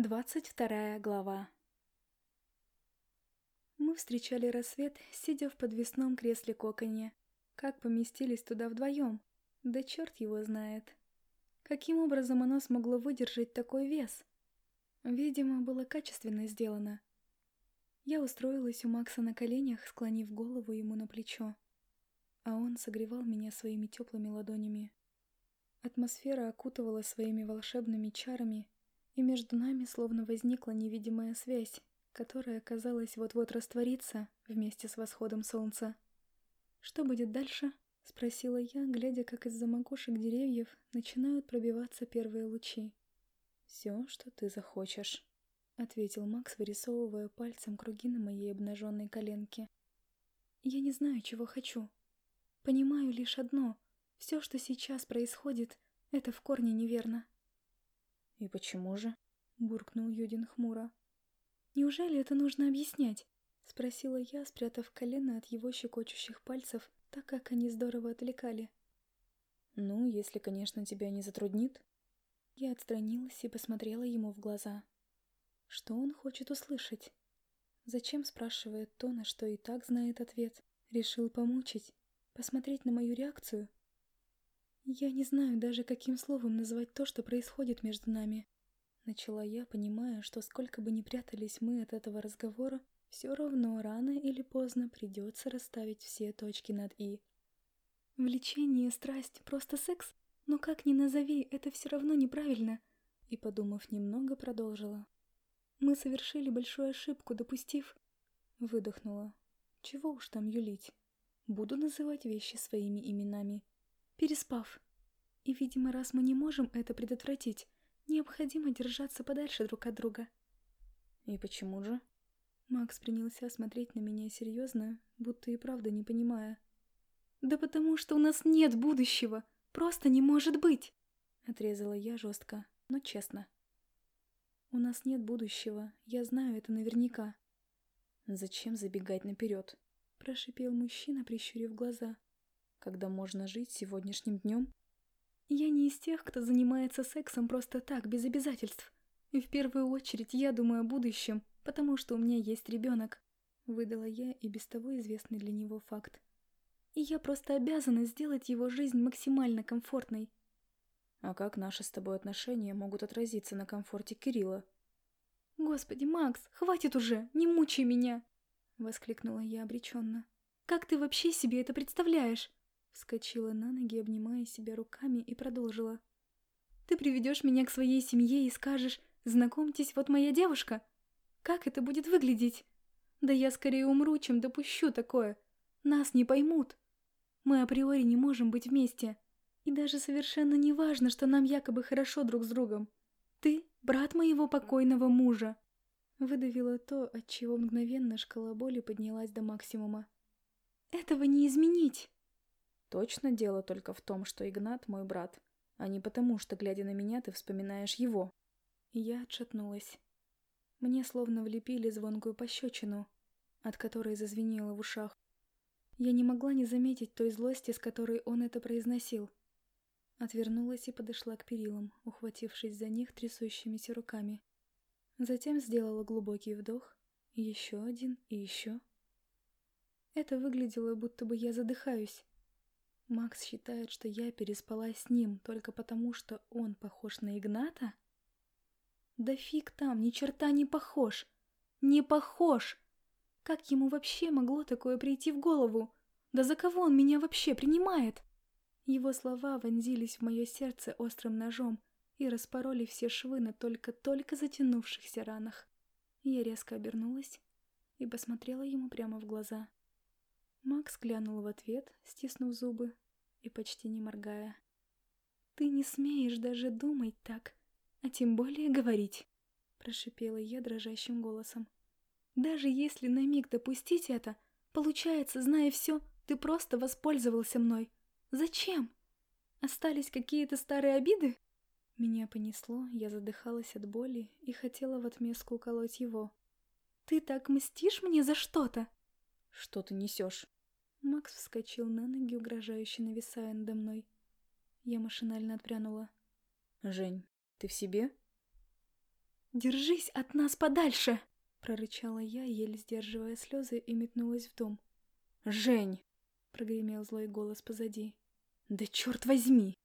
Двадцать вторая глава Мы встречали рассвет, сидя в подвесном кресле коконе. Как поместились туда вдвоем? Да черт его знает. Каким образом оно смогло выдержать такой вес? Видимо, было качественно сделано. Я устроилась у Макса на коленях, склонив голову ему на плечо. А он согревал меня своими теплыми ладонями. Атмосфера окутывала своими волшебными чарами, и между нами словно возникла невидимая связь, которая, казалось, вот-вот растворится вместе с восходом солнца. «Что будет дальше?» — спросила я, глядя, как из-за макушек деревьев начинают пробиваться первые лучи. «Все, что ты захочешь», — ответил Макс, вырисовывая пальцем круги на моей обнаженной коленке. «Я не знаю, чего хочу. Понимаю лишь одно — все, что сейчас происходит, это в корне неверно». «И почему же?» — буркнул Юдин хмуро. «Неужели это нужно объяснять?» — спросила я, спрятав колено от его щекочущих пальцев, так как они здорово отвлекали. «Ну, если, конечно, тебя не затруднит». Я отстранилась и посмотрела ему в глаза. Что он хочет услышать? Зачем спрашивает то, на что и так знает ответ? Решил помучить? Посмотреть на мою реакцию? «Я не знаю даже, каким словом назвать то, что происходит между нами», — начала я, понимая, что сколько бы ни прятались мы от этого разговора, все равно рано или поздно придется расставить все точки над «и». «Влечение, страсть, просто секс? Но как ни назови, это все равно неправильно», — и, подумав немного, продолжила. «Мы совершили большую ошибку, допустив...» Выдохнула. «Чего уж там юлить? Буду называть вещи своими именами» переспав. И, видимо, раз мы не можем это предотвратить, необходимо держаться подальше друг от друга. И почему же? Макс принялся смотреть на меня серьезно, будто и правда не понимая. «Да потому что у нас нет будущего! Просто не может быть!» Отрезала я жестко, но честно. «У нас нет будущего, я знаю это наверняка». «Зачем забегать наперед?» Прошипел мужчина, прищурив глаза когда можно жить сегодняшним днем? Я не из тех, кто занимается сексом просто так, без обязательств. И в первую очередь я думаю о будущем, потому что у меня есть ребенок. Выдала я и без того известный для него факт. И я просто обязана сделать его жизнь максимально комфортной. А как наши с тобой отношения могут отразиться на комфорте Кирилла? Господи, Макс, хватит уже, не мучай меня! Воскликнула я обреченно. Как ты вообще себе это представляешь? Вскочила на ноги, обнимая себя руками, и продолжила. «Ты приведешь меня к своей семье и скажешь, знакомьтесь, вот моя девушка? Как это будет выглядеть? Да я скорее умру, чем допущу такое. Нас не поймут. Мы априори не можем быть вместе. И даже совершенно не важно, что нам якобы хорошо друг с другом. Ты — брат моего покойного мужа». Выдавила то, от чего мгновенно шкала боли поднялась до максимума. «Этого не изменить!» Точно дело только в том, что Игнат мой брат, а не потому, что, глядя на меня, ты вспоминаешь его. Я отшатнулась. Мне словно влепили звонкую пощечину, от которой зазвенело в ушах. Я не могла не заметить той злости, с которой он это произносил. Отвернулась и подошла к перилам, ухватившись за них трясущимися руками. Затем сделала глубокий вдох, еще один и еще. Это выглядело, будто бы я задыхаюсь. Макс считает, что я переспала с ним только потому, что он похож на Игната? Да фиг там, ни черта не похож. Не похож! Как ему вообще могло такое прийти в голову? Да за кого он меня вообще принимает? Его слова вонзились в мое сердце острым ножом и распороли все швы на только-только затянувшихся ранах. Я резко обернулась и посмотрела ему прямо в глаза. Макс глянул в ответ, стиснув зубы и почти не моргая. «Ты не смеешь даже думать так, а тем более говорить», — прошипела я дрожащим голосом. «Даже если на миг допустить это, получается, зная все, ты просто воспользовался мной. Зачем? Остались какие-то старые обиды?» Меня понесло, я задыхалась от боли и хотела в отместку уколоть его. «Ты так мстишь мне за что-то?» «Что ты несешь?» Макс вскочил на ноги, угрожающе нависая надо мной. Я машинально отпрянула. «Жень, ты в себе?» Держись от нас подальше!» Прорычала я, еле сдерживая слезы, и метнулась в дом. «Жень!» — прогремел злой голос позади. «Да черт возьми!»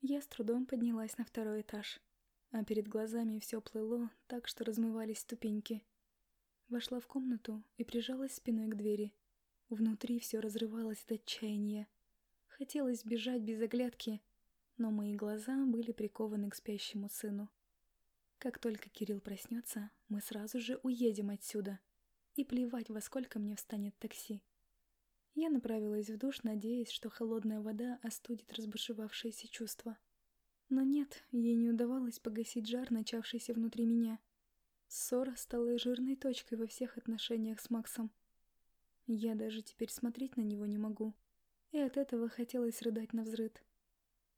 Я с трудом поднялась на второй этаж, а перед глазами все плыло так, что размывались ступеньки. Вошла в комнату и прижалась спиной к двери. Внутри все разрывалось от отчаяния. Хотелось бежать без оглядки, но мои глаза были прикованы к спящему сыну. Как только Кирилл проснется, мы сразу же уедем отсюда. И плевать, во сколько мне встанет такси. Я направилась в душ, надеясь, что холодная вода остудит разбушевавшиеся чувства. Но нет, ей не удавалось погасить жар, начавшийся внутри меня. Ссора стала жирной точкой во всех отношениях с Максом. Я даже теперь смотреть на него не могу. И от этого хотелось рыдать на взрыд.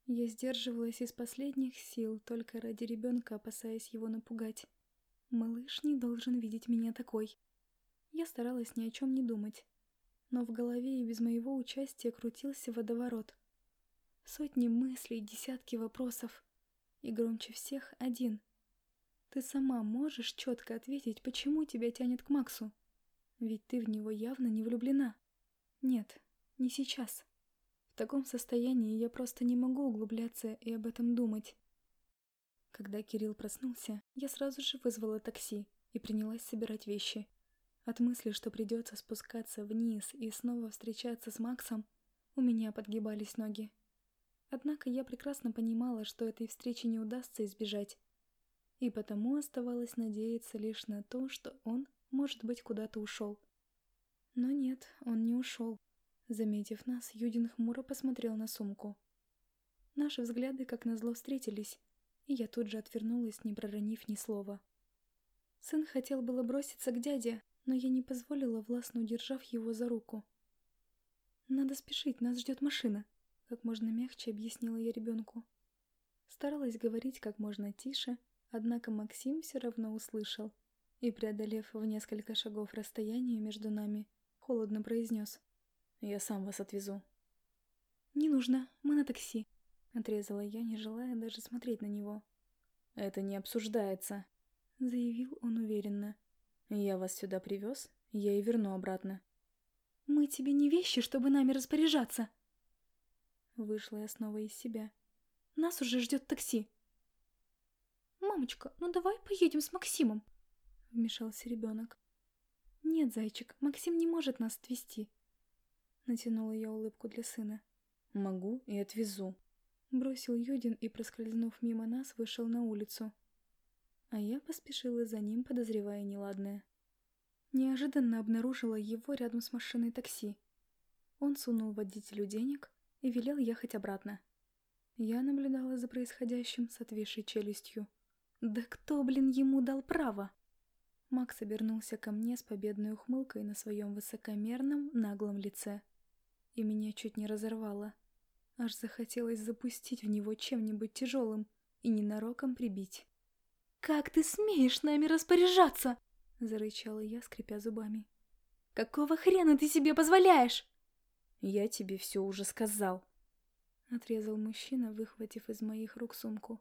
Я сдерживалась из последних сил, только ради ребенка, опасаясь его напугать. Малыш не должен видеть меня такой. Я старалась ни о чем не думать. Но в голове и без моего участия крутился водоворот. Сотни мыслей, десятки вопросов. И громче всех один. Ты сама можешь четко ответить, почему тебя тянет к Максу? Ведь ты в него явно не влюблена. Нет, не сейчас. В таком состоянии я просто не могу углубляться и об этом думать. Когда Кирилл проснулся, я сразу же вызвала такси и принялась собирать вещи. От мысли, что придется спускаться вниз и снова встречаться с Максом, у меня подгибались ноги. Однако я прекрасно понимала, что этой встречи не удастся избежать, и потому оставалось надеяться лишь на то, что он, может быть, куда-то ушел. Но нет, он не ушел. Заметив нас, Юдин хмуро посмотрел на сумку. Наши взгляды, как назло, встретились, и я тут же отвернулась, не проронив ни слова. Сын хотел было броситься к дяде, но я не позволила, властно удержав его за руку. «Надо спешить, нас ждет машина», — как можно мягче объяснила я ребенку. Старалась говорить как можно тише, однако Максим все равно услышал и, преодолев в несколько шагов расстояние между нами, холодно произнес — я сам вас отвезу. Не нужно, мы на такси. Отрезала я, не желая даже смотреть на него. Это не обсуждается. Заявил он уверенно. Я вас сюда привез, я и верну обратно. Мы тебе не вещи, чтобы нами распоряжаться. Вышла я снова из себя. Нас уже ждет такси. «Мамочка, ну давай поедем с Максимом», — вмешался ребенок. «Нет, зайчик, Максим не может нас отвезти. Натянула я улыбку для сына. «Могу и отвезу». Бросил Юдин и, проскользнув мимо нас, вышел на улицу. А я поспешила за ним, подозревая неладное. Неожиданно обнаружила его рядом с машиной такси. Он сунул водителю денег и велел ехать обратно. Я наблюдала за происходящим с отвисшей челюстью. «Да кто, блин, ему дал право?» Макс обернулся ко мне с победной ухмылкой на своем высокомерном, наглом лице и меня чуть не разорвало. Аж захотелось запустить в него чем-нибудь тяжелым и ненароком прибить. «Как ты смеешь нами распоряжаться?» — зарычала я, скрипя зубами. «Какого хрена ты себе позволяешь?» «Я тебе все уже сказал», — отрезал мужчина, выхватив из моих рук сумку.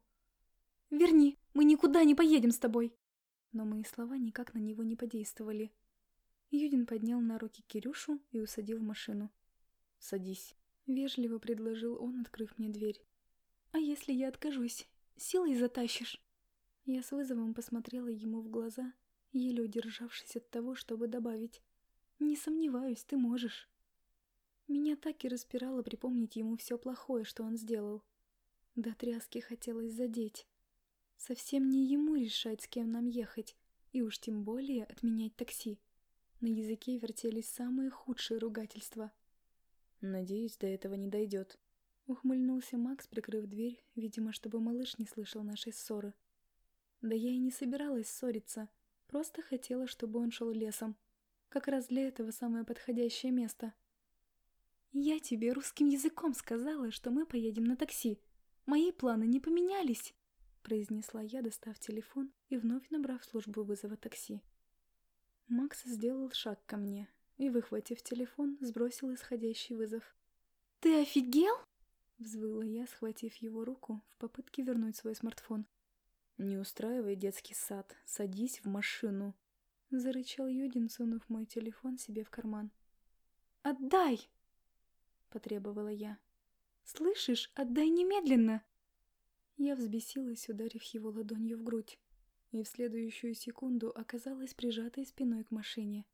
«Верни, мы никуда не поедем с тобой!» Но мои слова никак на него не подействовали. Юдин поднял на руки Кирюшу и усадил в машину. Садись», — вежливо предложил он, открыв мне дверь. «А если я откажусь? Силой затащишь?» Я с вызовом посмотрела ему в глаза, еле удержавшись от того, чтобы добавить. «Не сомневаюсь, ты можешь». Меня так и распирало припомнить ему все плохое, что он сделал. До тряски хотелось задеть. Совсем не ему решать, с кем нам ехать, и уж тем более отменять такси. На языке вертелись самые худшие ругательства — Надеюсь, до этого не дойдет. Ухмыльнулся Макс, прикрыв дверь, видимо, чтобы малыш не слышал нашей ссоры. Да я и не собиралась ссориться, просто хотела, чтобы он шел лесом. Как раз для этого самое подходящее место. «Я тебе русским языком сказала, что мы поедем на такси. Мои планы не поменялись», — произнесла я, достав телефон и вновь набрав службу вызова такси. Макс сделал шаг ко мне, и, выхватив телефон, сбросил исходящий вызов. «Ты офигел?» — взвыла я, схватив его руку в попытке вернуть свой смартфон. «Не устраивай детский сад, садись в машину», — зарычал Юдин, сунув мой телефон себе в карман. «Отдай!» — потребовала я. «Слышишь, отдай немедленно!» Я взбесилась, ударив его ладонью в грудь, и в следующую секунду оказалась прижатой спиной к машине.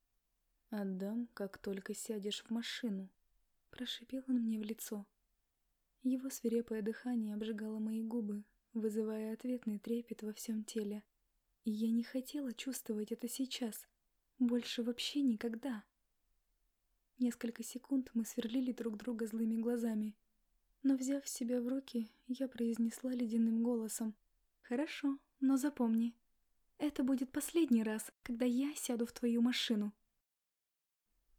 «Отдам, как только сядешь в машину», — прошипел он мне в лицо. Его свирепое дыхание обжигало мои губы, вызывая ответный трепет во всем теле. И я не хотела чувствовать это сейчас. Больше вообще никогда. Несколько секунд мы сверлили друг друга злыми глазами. Но, взяв себя в руки, я произнесла ледяным голосом. «Хорошо, но запомни, это будет последний раз, когда я сяду в твою машину».